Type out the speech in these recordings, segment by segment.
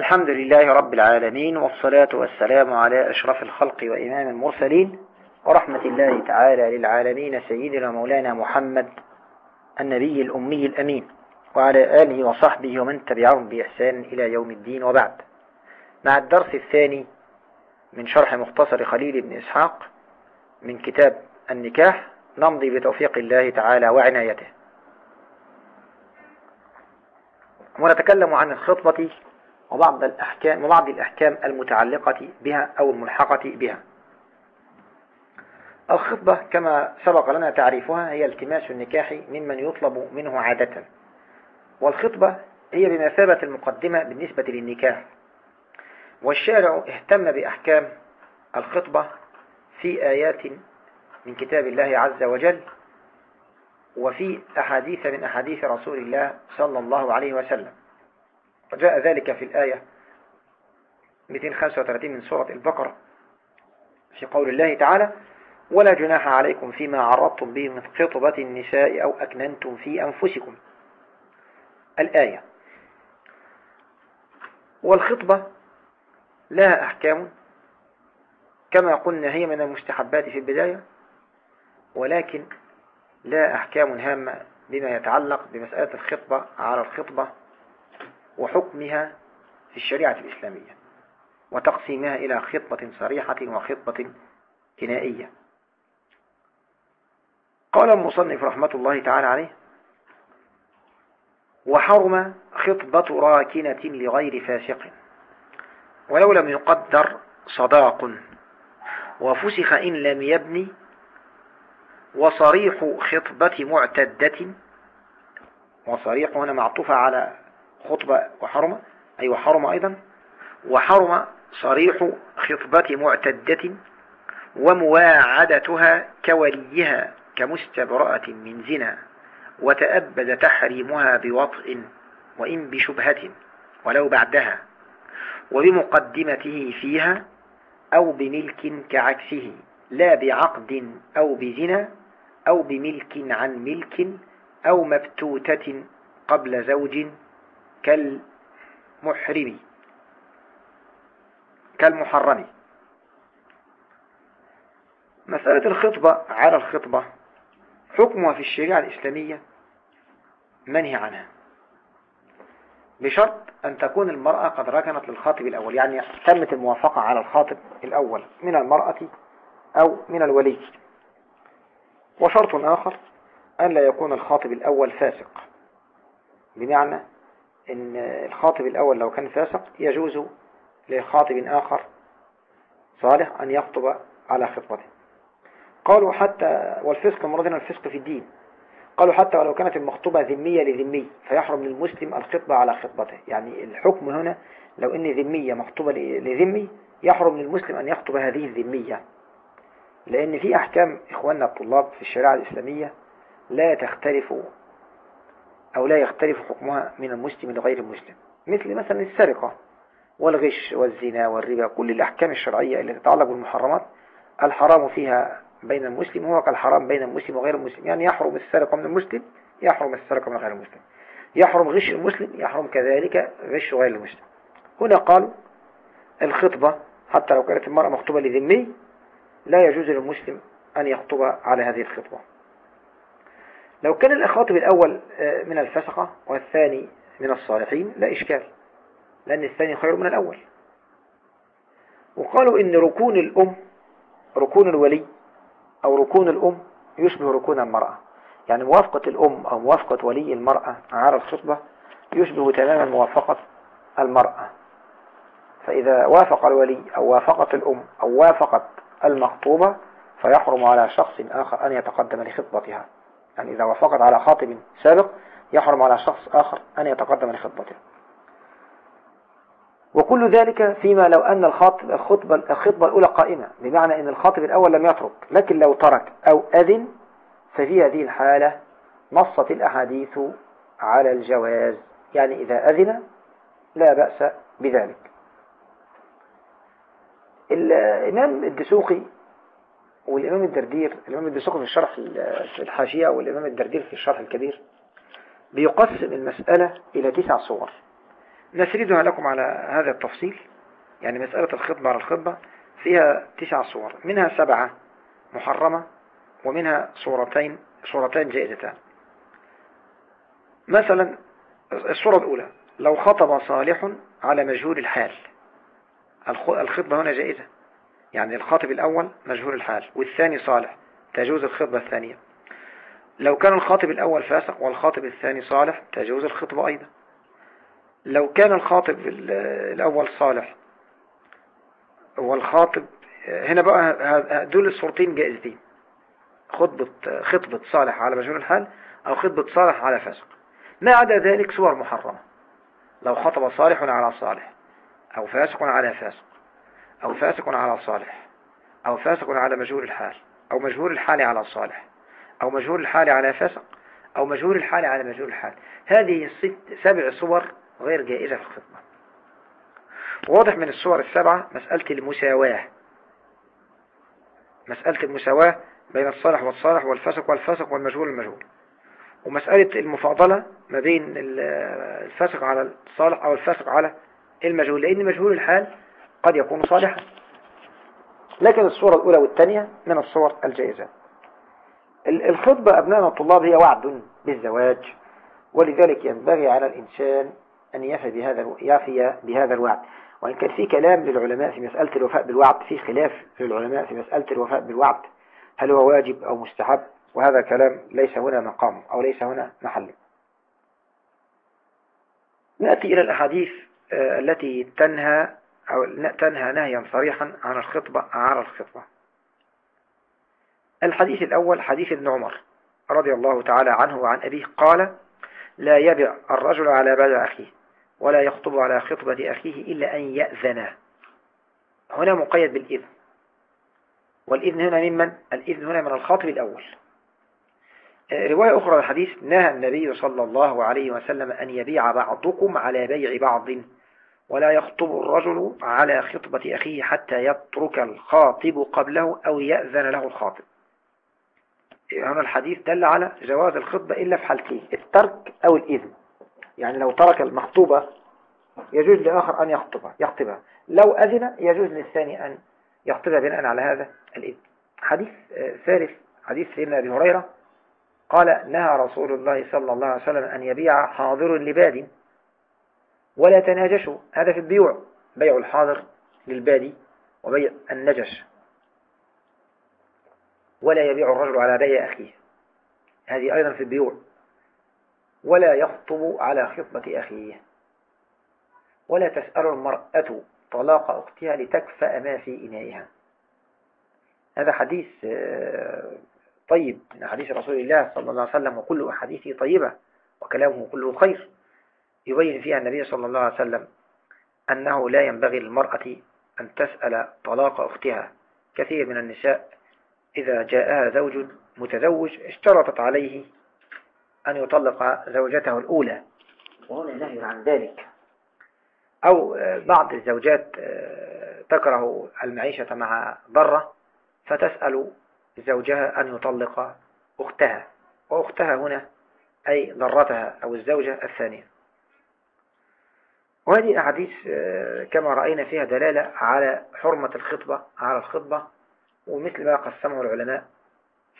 الحمد لله رب العالمين والصلاة والسلام على أشرف الخلق وإمام المرسلين ورحمة الله تعالى للعالمين سيدنا مولانا محمد النبي الأمي الأمين وعلى آله وصحبه ومن تبعهم بإحسان إلى يوم الدين وبعد. مع الدرس الثاني من شرح مختصر خليل بن إسحاق من كتاب النكاح نمضي بتوفيق الله تعالى وعنايته. ونتكلم عن الخطبة وبعض الأحكام, وبعض الأحكام المتعلقة بها أو الملحقة بها. الخطبة كما سبق لنا تعريفها هي التماس النكاح ممن يطلب منه عادة. والخطبة هي بمثابة المقدمة بالنسبة للنكاح. والشارع اهتم بأحكام الخطبة في آيات من كتاب الله عز وجل وفي أحاديث من أحاديث رسول الله صلى الله عليه وسلم. وجاء ذلك في الآية 235 من سورة البقرة في قول الله تعالى ولا جناح عليكم فيما عرضتم به من خطبة النساء أو أكننتم في أنفسكم. الآية والخطبة لها أحكام كما قلنا هي من المستحبات في البداية ولكن لا أحكام هامة بما يتعلق بمسألة الخطبة على الخطبة وحكمها في الشريعة الإسلامية وتقسيمها إلى خطبة صريحة وخطبة كنائية. قال المصنف رحمة الله تعالى عليه وحرم خطبة راكنة لغير فاسق ولو لم يقدر صداق وفسخ إن لم يبني وصريح خطبة معتدة وصريح هنا معطوفة على خطبة وحرم أي وحرم أيضا. وحرم صريح خطبة معتدة ومواعدتها كوليها كمستبرأة من زنا وتأبد تحريمها بوطء وإن بشبهة ولو بعدها وبمقدمته فيها أو بملك كعكسه لا بعقد أو بزنا أو بملك عن ملك أو مبتوتة قبل زوج كالمحرم. كالمحرم. مسألة الخطبة على الخطبة حكمها في الشريعة الإسلامية منهي عنها. بشرط أن تكون المرأة قد ركنت للخاطب الأول يعني تمت الموافقة على الخاطب الأول من المرأة أو من الولي. وشرط آخر أن لا يكون الخاطب الأول فاسق. بمعنى أن الخاطب الأول لو كان فاسق يجوز لخاطب آخر صالح أن يخطب على خطبته. قالوا حتى والفسق مرضنا الفسق في الدين. قالوا حتى ولو كانت المخطوبة ذمية لذمي فيحرم للمسلم الخطبة على خطبته. يعني الحكم هنا لو إن ذمية مخطوبة لذمي يحرم للمسلم أن يخطب هذه الذمية. لأن في أحكام إخواننا الطلاب في الشريعة الإسلامية لا تختلف أو لا يختلف حكمها من المسلم لغير المسلم. مثل مثلا السرقة والغش والزنا والربا كل الأحكام الشرعية اللي تتعلق بالمحرمات الحرام فيها بين المسلم هو كالحرام بين المسلم وغير المسلم. يعني يحرم السرقة من المسلم يحرم السرقة من غير المسلم. يحرم غش المسلم يحرم كذلك غش غير المسلم. هنا قال الخطبة حتى لو كانت المرأة مخطوبة لذمي لا يجوز للمسلم أن يخطب على هذه الخطبة. لو كان الخاطب الأول آه، من الفسقة والثاني من الصالحين لا إشكال لأن الثاني خير من الأول. وقالوا إن ركون الأم ركون الولي أو ركون الأم يشبه ركون المرأة. يعني موافقة الأم أو موافقة ولي المرأة على الخطبة يشبه تماما موافقة المرأة. فإذا وافق الولي أو وافقت الأم أو وافقت المخطوبة فيحرم على شخص آخر أن يتقدم لخطبتها. يعني إذا وافقت على خاطب سابق يحرم على شخص آخر أن يتقدم لخطبته. وكل ذلك فيما لو أن الخاطب الخطبة, الخطبة الأولى قائمة بمعنى أن الخاطب الأول لم يترك لكن لو ترك أو أذن ففي هذه الحالة نصت الأحاديث على الجواز. يعني إذا أذن لا بأس بذلك. الإمام الدسوقي والإمام الدردير الإمام الدسوقي في الشرح في الحاشية والإمام الدردير في الشرح الكبير بيقسم المسألة إلى تسع صور. نسردها لكم على هذا التفصيل يعني مسألة الخطبة على الخطبة فيها تسع صور منها سبعة محرمة ومنها صورتين صورتين جائزتان. مثلا الصورة الأولى لو خطب صالح على مجهول الحال الخطبة هنا جائزة. يعني الخاطب الأول مجهول الحال والثاني صالح تجوز الخطبة الثانية. لو كان الخاطب الأول فاسق والخاطب الثاني صالح تجوز الخطبة أيضا. لو كان الخاطب الأول صالح والخاطب هنا بقى دول الصورتين جائزتين. خطبة خطبة صالح على مجهول الحال أو خطبة صالح على فاسق. ما عدا ذلك صور محرمة. لو خطب صالح على صالح أو فاسق على فاسق. أو فاسق على صالح أو فاسق على مجهول الحال أو مجهول الحال على صالح أو مجهول الحال على فاسق أو مجهول الحال على مجهول الحال. هذه الست سبع صور غير جائزة في الخطبة. واضح من الصور السبعة مسألة المساواة. مسألة المساواة بين الصالح والصالح والفاسق والفاسق والمجهول المجهول. ومسألة المفاضلة ما بين الفاسق على الصالح أو الفاسق على المجهول. لأن مجهول الحال قد يكون صالحا. لكن الصورة الأولى والثانية من الصور الجائزة. الخطبة أبناء الطلاب هي وعد بالزواج ولذلك ينبغي على الإنسان أن يفي بهذا يفي بهذا الوعد. وإن كان في كلام للعلماء في مسألة الوفاء بالوعد في خلاف للعلماء في مسألة الوفاء بالوعد. هل هو واجب أو مستحب؟ وهذا كلام ليس هنا مقام أو ليس هنا محل. نأتي إلى الأحاديث آه، التي تنهى أو تنهى نهيا صريحا عن الخطبة على الخطبة. الحديث الأول حديث ابن عمر رضي الله تعالى عنه وعن أبيه قال لا يبع الرجل على بيع أخيه ولا يخطب على خطبة أخيه إلا أن يأذن. هنا مقيد بالإذن. والإذن هنا ممن؟ الإذن هنا من الخاطب الأول. رواية أخرى الحديث نهى النبي صلى الله عليه وسلم أن يبيع بعضكم على بيع بعض. ولا يخطب الرجل على خطبة أخيه حتى يترك الخاطب قبله أو يأذن له الخاطب. هنا الحديث دل على جواز الخطبة إلا في حالتين الترك أو الإذن. يعني لو ترك المخطوبة يجوز لآخر أن يخطبها يخطبها. لو أذن يجوز للثاني أن يخطبها بناء على هذا الإذن. حديث آه، ثالث حديث سيدنا أبي هريرة قال نهى رسول الله صلى الله عليه وسلم أن يبيع حاضر لباد. ولا تناجشوا. هذا في البيوع. بيع الحاضر للبادي وبيع النجش. ولا يبيع الرجل على بيع أخيه. هذه أيضا في البيوع. ولا يخطب على خطبة أخيه. ولا تسأل المرأة طلاق أختها لتكفأ ما في إنائها. هذا حديث آه، طيب. من حديث رسول الله صلى الله عليه وسلم وكل أحاديثه طيبة. وكلامه كله خير. يبين فيها النبي صلى الله عليه وسلم أنه لا ينبغي للمرأة أن تسأل طلاق أختها. كثير من النساء إذا جاءها زوج متزوج اشترطت عليه أن يطلق زوجته الأولى. وهنا نهي عن ذلك. أو بعض الزوجات تكره المعيشة مع ضرة فتسأل زوجها أن يطلق أختها. وأختها هنا أي ضرتها أو الزوجة الثانية. وهذه أحاديث آه، كما رأينا فيها دلالة على حرمة الخطبة على الخطبة ومثل ما قسمه العلماء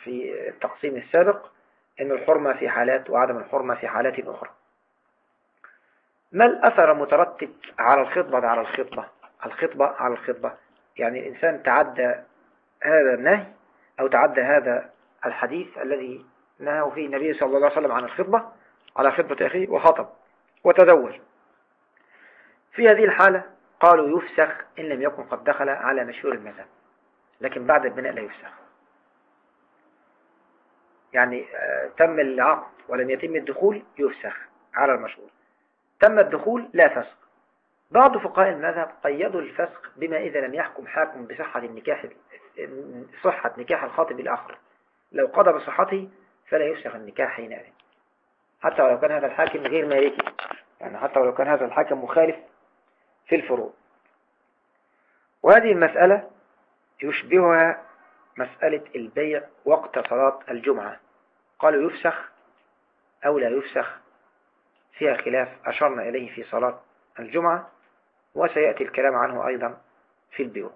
في التقسيم السابق أن الحرمة في حالات وعدم الحرمة في حالات أخرى. ما الأثر المترتب على الخطبة؟ على الخطبة الخطبة على الخطبة. يعني الإنسان تعدى هذا النهي أو تعدى هذا الحديث الذي نهاه فيه النبي صلى الله عليه وسلم عن الخطبة على خطبة أخيه وخطب وتزوج. في هذه الحالة قالوا يفسخ إن لم يكن قد دخل على مشهور المذهب لكن بعد البناء لا يفسخ. يعني آه، تم العقد ولم يتم الدخول يفسخ على المشهور. تم الدخول لا فسخ بعض فقهاء المذهب قيدوا الفسخ بما إذا لم يحكم حاكم بصحة النكاح صحة نكاح الخاطب الآخر. لو قضى بصحته فلا يفسخ النكاح حينئذ. حتى ولو كان هذا الحاكم غير مالكي. يعني حتى ولو كان هذا الحاكم مخالف في الفروع وهذه المسألة يشبهها مسألة البيع وقت صلاة الجمعة. قالوا يفسخ أو لا يفسخ؟ فيها خلاف أشرنا إليه في صلاة الجمعة وسيأتي الكلام عنه أيضا في البيوت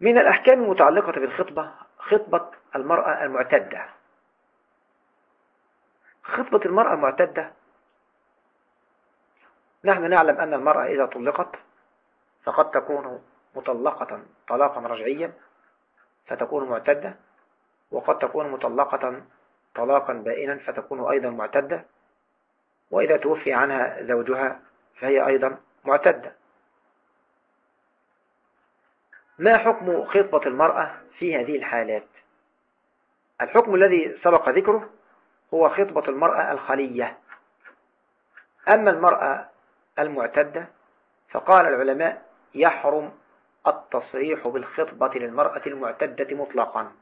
من الأحكام المتعلقة بالخطبة خطبة المرأة المعتدة. خطبة المرأة المعتدة نحن نعلم أن المرأة إذا طلقت فقد تكون مطلقة طلاقا رجعيا فتكون معتدة وقد تكون مطلقة طلاقا بائنا فتكون أيضا معتدة وإذا توفي عنها زوجها فهي أيضا معتدة. ما حكم خطبة المرأة في هذه الحالات؟ الحكم الذي سبق ذكره هو خطبة المرأة الخلية. أما المرأة المعتدة فقال العلماء يحرم التصريح بالخطبة للمرأة المعتدة مطلقا.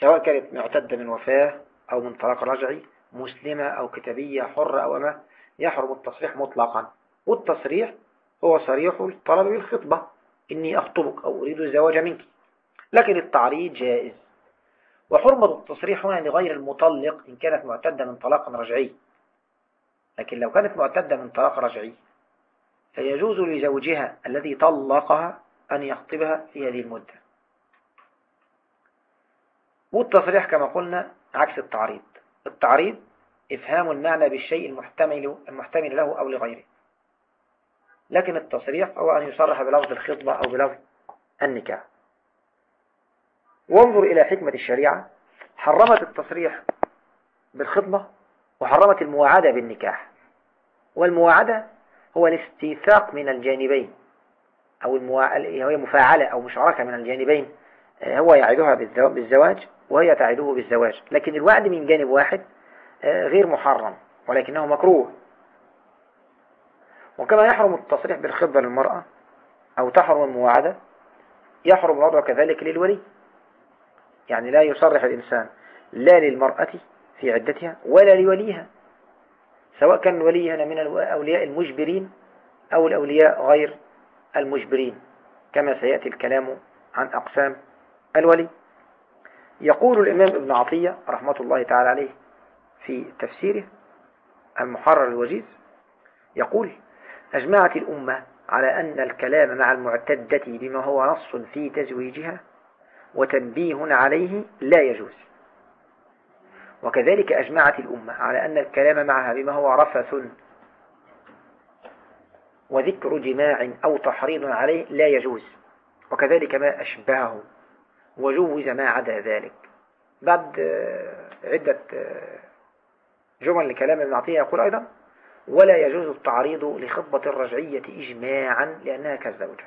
سواء كانت معتدة من وفاة أو من طلاق رجعي مسلمة أو كتابية حرة أو أما يحرم التصريح مطلقا. والتصريح هو صريح الطلب بالخطبة. إني أخطبك أو أريد الزواج منك. لكن التعريض جائز. وحرمة التصريح هنا لغير المطلق إن كانت معتدة من طلاق رجعي. لكن لو كانت معتدة من طلاق رجعي فيجوز لزوجها الذي طلقها أن يخطبها في هذه المدة. والتصريح كما قلنا عكس التعريض. التعريض إفهام المعنى بالشيء المحتمل, المحتمل له أو لغيره. لكن التصريح هو أن يصرح بلفظ الخطبة أو بلفظ النكاح. وانظر إلى حكمة الشريعة. حرمت التصريح بالخطبة وحرمت المواعدة بالنكاح. والمواعدة هو الاستيثاق من الجانبين أو هي مفاعلة أو مشاركة من الجانبين آه، هو يعدها بالزواج وهي تعده بالزواج. لكن الوعد من جانب واحد آه، غير محرم ولكنه مكروه. وكما يحرم التصريح بالخطبة للمرأة أو تحرم المواعدة يحرم الوضع كذلك للولي. يعني لا يصرح الإنسان لا للمرأة في عدتها ولا لوليها سواء كان الولي هنا من الأولياء المجبرين أو الأولياء غير المجبرين كما سيأتي الكلام عن أقسام الولي. يقول الإمام ابن عطية رحمة الله تعالى عليه في تفسيره المحرر الوجيز يقول أجمعت الأمة على أن الكلام مع المعتدة بما هو نص في تزويجها وتنبيه عليه لا يجوز. وكذلك أجمعت الأمة على أن الكلام معها بما هو رفث وذكر جماع أو تحريض عليه لا يجوز وكذلك ما أشبهه وجوز ما عدا ذلك. بعد عدة جمل لكلام ابن عطية يقول أيضا ولا يجوز التعريض لخطبة الرجعية إجماعا لأنها كالزوجة.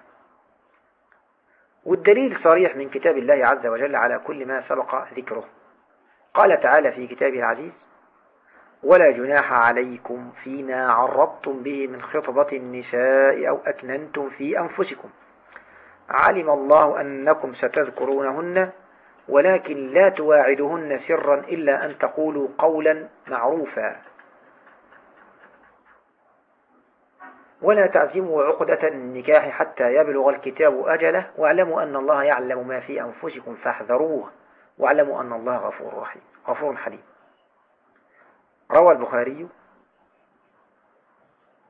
والدليل صريح من كتاب الله عز وجل على كل ما سبق ذكره. قال تعالى في كتابه العزيز ولا جناح عليكم فيما عرضتم به من خطبة النساء أو أكننتم في أنفسكم. علم الله أنكم ستذكرونهن ولكن لا تواعدهن سرا إلا أن تقولوا قولا معروفا. ولا تعزموا عقدة النكاح حتى يبلغ الكتاب أجله واعلموا أن الله يعلم ما في أنفسكم فاحذروه. واعلموا أن الله غفور رحيم غفور حليم. روى البخاري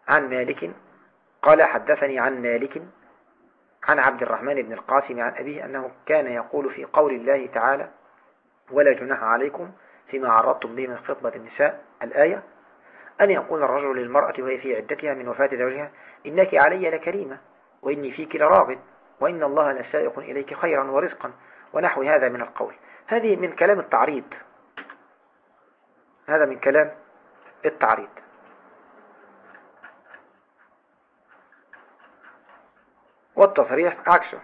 عن مالك قال حدثني عن مالك عن عبد الرحمن بن القاسم عن أبيه أنه كان يقول في قول الله تعالى ولا جناح عليكم فيما عرضتم به من خطبة النساء. الآية أن يقول الرجل للمرأة وهي في عدتها من وفاة زوجها إنك علي لكريمة وإني فيك لراغب وإن الله لسائق إليك خيرا ورزقا ونحو هذا من القول. هذه من كلام التعريض. هذا من كلام التعريض. والتصريح عكسه.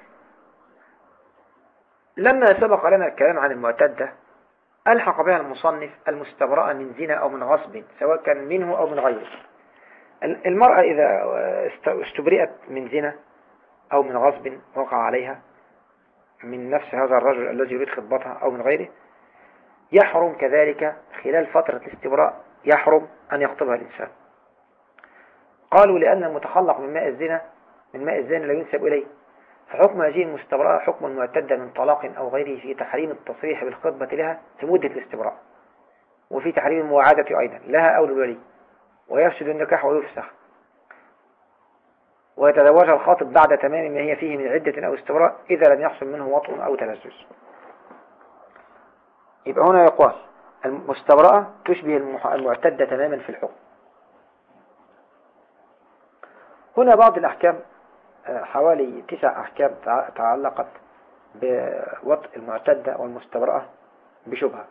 لما سبق لنا الكلام عن المعتدة ألحق بها المصنف المستبرأة من زنا أو من غصب سواء كان منه أو من غيره. المرأة إذا استبرئت من زنا أو من غصب وقع عليها من نفس هذا الرجل الذي يريد خطبتها أو من غيره يحرم كذلك خلال فترة الاستبراء يحرم أن يخطبها الإنسان. قالوا لأن المتخلق من ماء الزنا من ماء الزنا لا ينسب إليه. فحكم هذه المستبراء حكم معتدة من طلاق أو غيره في تحريم التصريح بالخطبة لها في مدة الاستبراء. وفي تحريم المواعدة أيضا لها أو للولي ويفسد النكاح ويفسخ. ويتزوجها الخاطب بعد تمام ما هي فيه من عدة أو استبراء إذا لم يحصل منه وطء أو تلزز. يبقى هنا يقال المستبرأة تشبه المعتدة تماما في الحكم. هنا بعض الأحكام آه، حوالي تسع أحكام تعلقت بوطء المعتدة والمستبرأة بشبهة.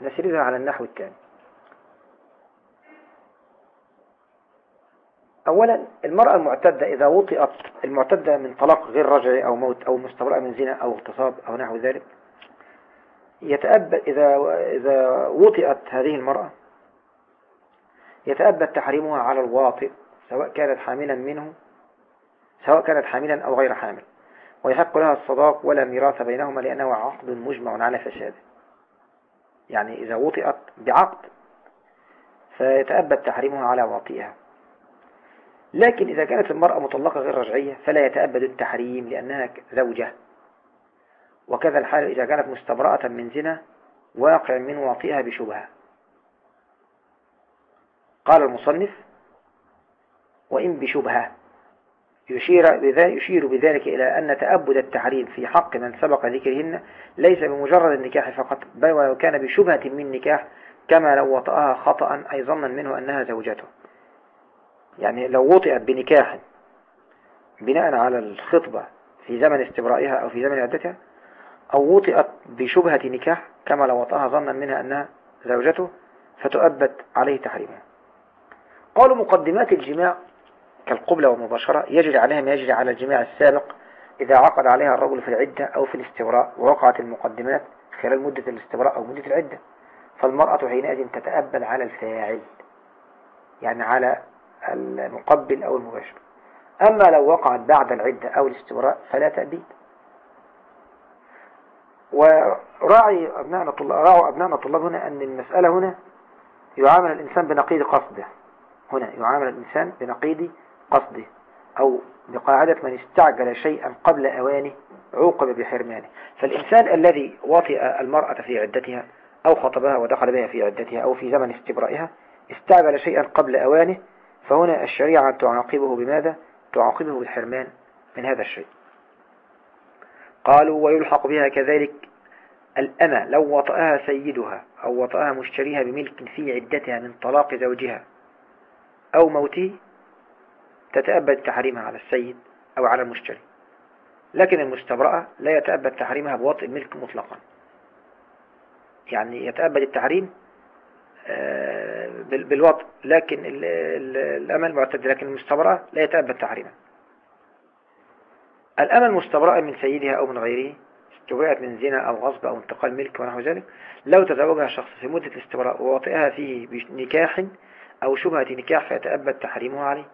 نسردها على النحو التالي أولا المرأة المعتدة إذا وطئت المعتدة من طلاق غير رجعي أو موت أو مستبرأة من زنا أو اغتصاب أو نحو ذلك يتأبد إذا إذا وطئت هذه المرأة يتأبد تحريمها على الواطئ سواء كانت حاملا منه سواء كانت حاملا أو غير حامل. ويحق لها الصداق ولا ميراث بينهما لأنه عقد مجمع على فساده. يعني إذا وطئت بعقد فيتأبد تحريمها على واطئها. لكن إذا كانت المرأة مطلقة غير رجعية فلا يتأبد التحريم لأنها زوجة. وكذا الحال إذا كانت مستبرأة من زنا واقع من واطئها بشبهة. قال المصنف وإن بشبهة. يشير بذلك, يشير بذلك إلى أن تأبد التحريم في حق من سبق ذكرهن ليس بمجرد النكاح فقط بل ولو كان بشبهة من نكاح كما لو وطأها خطأ أي ظنا منه أنها زوجته. يعني لو وطئت بنكاح بناء على الخطبة في زمن استبرائها أو في زمن عدتها أو وطئت بشبهة نكاح كما لو وطأها ظنا منها أنها زوجته فتؤبد عليه تحريمها. قالوا مقدمات الجماع كالقبلة والمباشرة يجري عليها ما يجري على الجماع السابق إذا عقد عليها الرجل في العدة أو في الاستبراء ووقعت المقدمات خلال مدة الاستبراء أو مدة العدة فالمرأة حينئذ تتأبد على الفاعل يعني على المقبل أو المباشر. أما لو وقعت بعد العدة أو الاستبراء فلا تأبيد. وراعي أبنائنا الطلاب راعوا أبنائنا الطلاب هنا أن المسألة هنا يعامل الإنسان بنقيض قصده. هنا يعامل الإنسان بنقيض قصده. أو بقاعدة من استعجل شيئا قبل أوانه عوقب بحرمانه. فالإنسان الذي وطئ المرأة في عدتها أو خطبها ودخل بها في عدتها أو في زمن استبرائها استعجل شيئا قبل أوانه فهنا الشريعة تعاقبه بماذا؟ تعاقبه بالحرمان من هذا الشيء. قالوا ويلحق بها كذلك الأمة لو وطأها سيدها أو وطأها مشتريها بملك في عدتها من طلاق زوجها أو موته تتأبد تحريمها على السيد أو على المشتري. لكن المستبرأة لا يتأبد تحريمها بوطء الملك مطلقا. يعني يتأبد التحريم بالوطء لكن الأمل معتد لكن المستبرأة لا يتأبد تحريمها الأمل مستبرأة من سيدها أو من غيره استبرأت من زنا أو غصب أو انتقال ملك ونحو ذلك. لو تزوجها شخص في مدة الاستبراء ووطئها فيه بنكاح أو شبهة نكاح فيتأبد تحريمها عليه.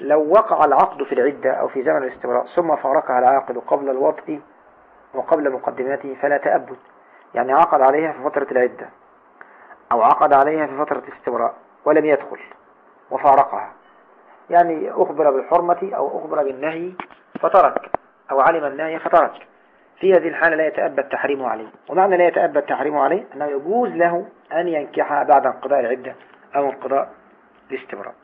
لو وقع العقد في العدة أو في زمن الاستبراء ثم فارقها العاقد قبل الوطء وقبل مقدماته فلا تأبد. يعني عقد عليها في فترة العدة. أو عقد عليها في فترة الاستبراء ولم يدخل وفارقها. يعني أخبر بالحرمة أو أخبر بالنهي فترك أو علم النهي فترك. في هذه الحالة لا يتأبد تحريمه عليه. ومعنى لا يتأبد تحريمه عليه أنه يجوز له أن ينكحها بعد انقضاء العدة أو انقضاء الاستبراء.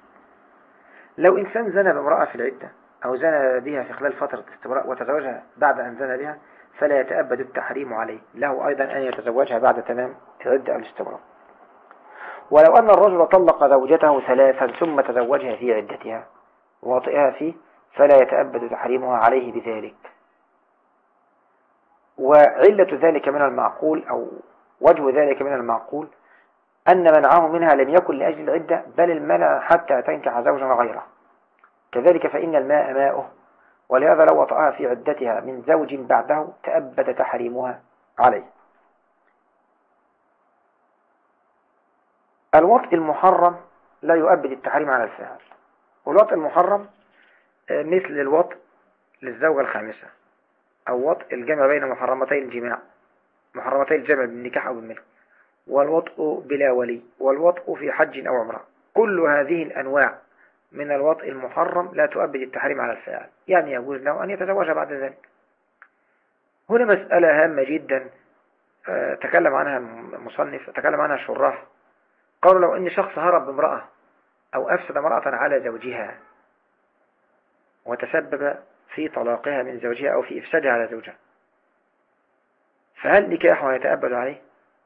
لو إنسان زنى بامرأة في العدة أو زنى بها في خلال فترة الاستبراء وتزوجها بعد أن زنى بها فلا يتأبد التحريم عليه. له أيضا أن يتزوجها بعد تمام العدة أو الاستبراء. ولو أن الرجل طلق زوجته ثلاثا ثم تزوجها في عدتها وأطئها فيه فلا يتأبد تحريمها عليه بذلك. وعلة ذلك من المعقول أو وجه ذلك من المعقول أن منعه منها لم يكن لأجل العدة بل المنع حتى تنكح زوجا غيره. كذلك فإن الماء ماؤه ولهذا لو وطأها في عدتها من زوج بعده تأبد تحريمها عليه. الوطء المحرم لا يؤبد التحريم على الفاعل والوطء المحرم آه، مثل الوطء للزوجة الخامسة أو وطء الجمع بين محرمتي الجماع محرمتي الجمع بالنكاح أو بالملك والوطء بلا ولي والوطء في حج أو عمرة. كل هذه الأنواع من الوطء المحرم لا تؤبد التحريم على الفاعل يعني يجوز له أن يتزوج بعد ذلك. هنا مسألة هامة جدا آه، تكلم عنها المصنف تكلم عنها الشراح قالوا لو أن شخص هرب بامرأة أو أفسد امرأة على زوجها وتسبب في طلاقها من زوجها أو في إفسادها على زوجها فهل نكاحه يتأبد عليه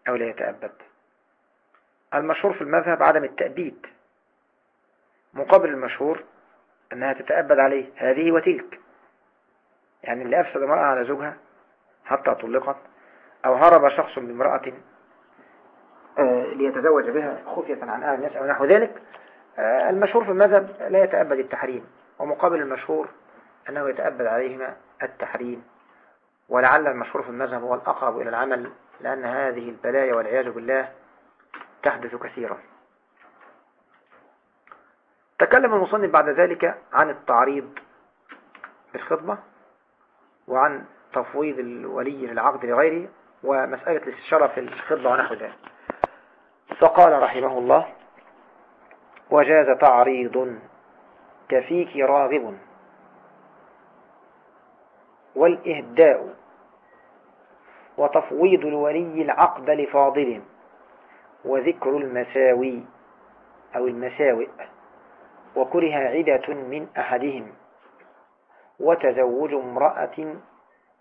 أو لا يتأبد؟ المشهور في المذهب عدم التأبيد مقابل المشهور أنها تتأبد عليه هذه وتلك يعني اللي أفسد امرأة على زوجها حتى طلقت أو هرب شخص بامرأة ليتزوج بها خفية عن أهل الناس أو نحو ذلك آه، المشهور في المذهب لا يتأبد التحريم ومقابل المشهور أنه يتأبد عليهما التحريم. ولعل المشهور في المذهب هو الأقرب إلى العمل لأن هذه البلايا والعياذ بالله تحدث كثيرا. تكلم المصنف بعد ذلك عن التعريض بالخطبة وعن تفويض الولي للعقد لغيره ومسألة الاستشارة في الخطبة ونحو ذلك. فقال رحمه الله وجاز تعريض كفيك راغب. والإهداء وتفويض الولي العقد لفاضل وذكر المساوي أو المساوئ وكره عدة من أحدهم وتزوج امرأة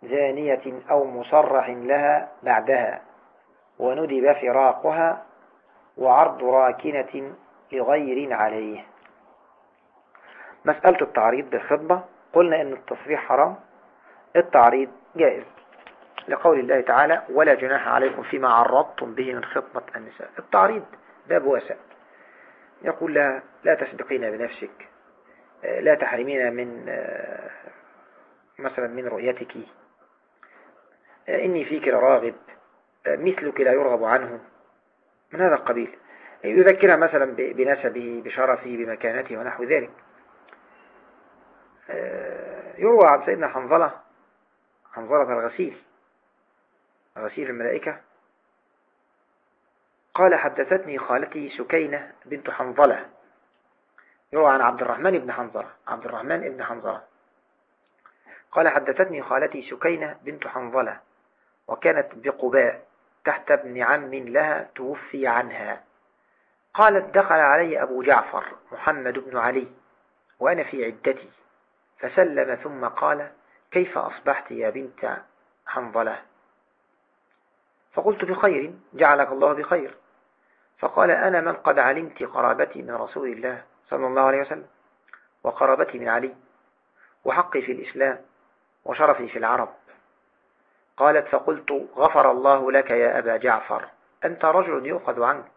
زانية أو مصرح لها بعدها وندب فراقها وعرض راكنة لغير عليه. مسألة التعريض بالخطبة. قلنا إن التصريح حرام. التعريض جائز. لقول الله تعالى ولا جناح عليكم فيما عرضتم به من خطبة النساء. التعريض باب واسع يقول لا لا تسبقين بنفسك. لا تحرمين من مثلا من رؤيتك. إني فيك لراغب. مثلك لا يرغب عنه. من هذا القبيل؟ يذكرها مثلا بنسبه بشرفه بمكانته ونحو ذلك. يروى عن سيدنا حنظلة حنظلة الغسيل غسيل الملائكة. قال حدثتني خالتي سكينة بنت حنظلة. يروى عن عبد الرحمن بن حنظلة عبد الرحمن بن حنظلة. قال حدثتني خالتي سكينة بنت حنظلة وكانت بقباء. تحت ابن عم لها توفي عنها. قالت دخل علي أبو جعفر محمد بن علي وأنا في عدتي. فسلم ثم قال كيف أصبحت يا بنت حنظلة؟ فقلت بخير جعلك الله بخير. فقال أنا من قد علمت قرابتي من رسول الله صلى الله عليه وسلم وقرابتي من علي وحقي في الإسلام وشرفي في العرب. قالت فقلت غفر الله لك يا أبا جعفر. أنت رجل يؤخذ عنك.